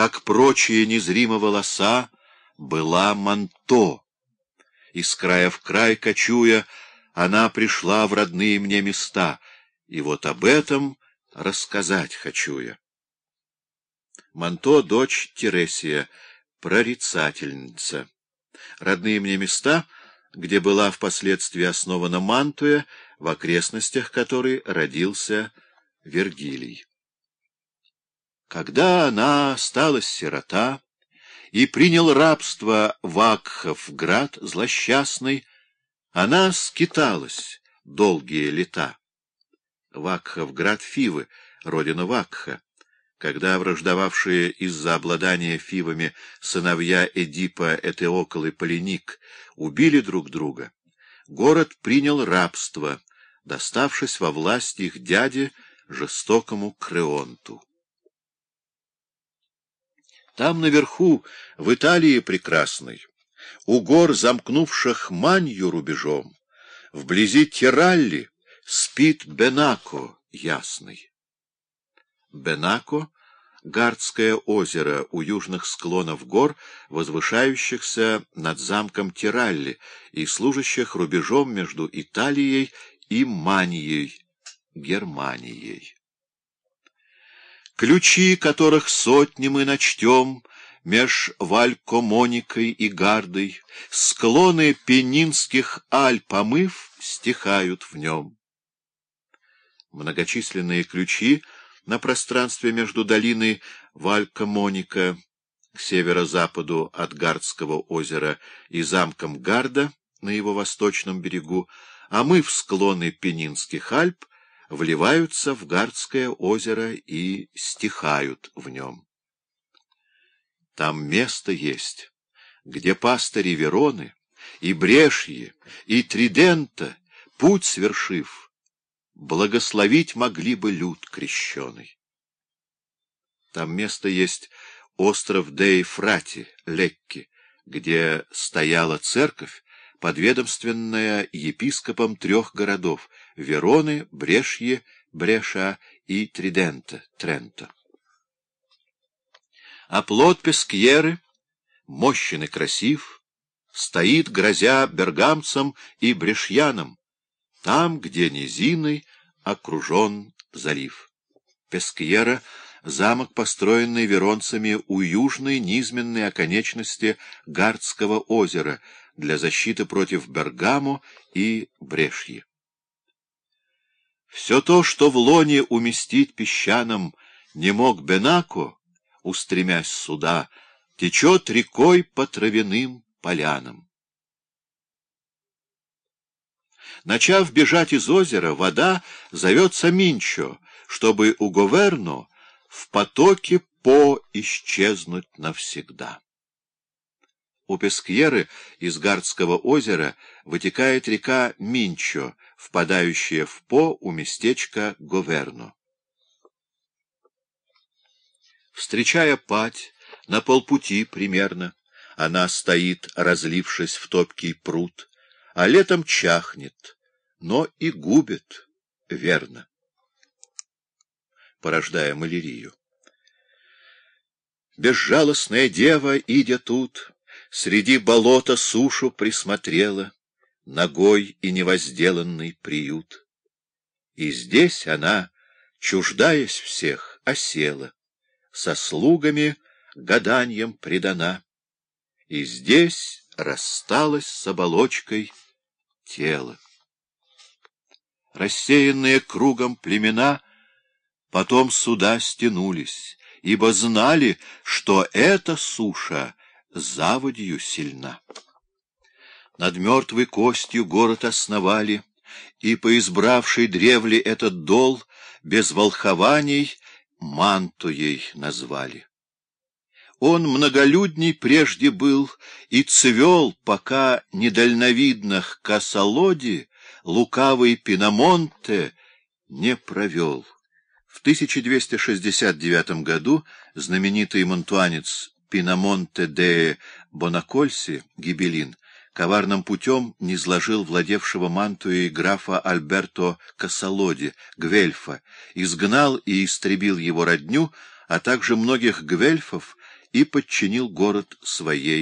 как прочие незримо волоса, была манто. Из края в край кочуя, она пришла в родные мне места, и вот об этом рассказать хочу я. Манто — дочь Тересия, прорицательница. Родные мне места, где была впоследствии основана Мантуя, в окрестностях которой родился Вергилий. Когда она стала сирота и принял рабство Вакхов град злосчастный, она скиталась долгие лета. Вакхов град Фивы, родина Вакха, когда враждовавшие из-за обладания Фивами сыновья Эдипа Этеокол и Полиник убили друг друга, город принял рабство, доставшись во власть их дяде, жестокому Креонту. Там наверху, в Италии прекрасной, у гор, замкнувших манью рубежом, вблизи Тиралли спит Бенако ясный. Бенако — Гардское озеро у южных склонов гор, возвышающихся над замком Тиралли и служащих рубежом между Италией и Манией, Германией. Ключи, которых сотни мы начтем, Меж Валькомоникой и Гардой, Склоны Пенинских Альп помыв, Стихают в нем. Многочисленные ключи на пространстве между долиной Валькомоника к северо-западу от Гардского озера и замком Гарда на его восточном берегу, а мы в склоны Пенинских Альп вливаются в Гардское озеро и стихают в нем. Там место есть, где пастыри Вероны и Брешьи, и Тридента, путь свершив, благословить могли бы люд крещеный. Там место есть остров Дейфрати, Лекки, где стояла церковь, подведомственная епископом трех городов — Вероны, Брешье, Бреша и Тридента, Трента. А плод Пескьеры, мощен и красив, стоит, грозя бергамцам и брешьянам, там, где низиной окружен залив. Пескьера — замок, построенный веронцами у южной низменной оконечности Гардского озера — для защиты против Бергамо и Брешьи. Все то, что в лоне уместить песчаном не мог Бенако, устремясь сюда, течет рекой по травяным полянам. Начав бежать из озера, вода зовется Минчо, чтобы у Говерно в потоке По исчезнуть навсегда. У Пескьеры из Гардского озера вытекает река Минчо, впадающая в По у местечка Говерно. Встречая пать, на полпути примерно, она стоит, разлившись в топкий пруд, а летом чахнет, но и губит, верно, порождая малярию. Безжалостная дева, идя тут, Среди болота сушу присмотрела, Ногой и невозделанный приют. И здесь она, чуждаясь всех, осела, Со слугами гаданьем предана, И здесь рассталась с оболочкой тела. Рассеянные кругом племена Потом сюда стянулись, ибо знали, что эта суша — заводью сильна. Над мертвой костью город основали, и, поизбравший древле этот дол, без волхований мантуей назвали. Он многолюдней прежде был и цвел, пока недальновидных косолоди лукавый Пинамонте не провел. В 1269 году знаменитый монтуанец Пинамонте де Бонакольси, Гибелин, коварным путем низложил владевшего Мантуей графа Альберто Кассалоди, Гвельфа, изгнал и истребил его родню, а также многих гвельфов и подчинил город своей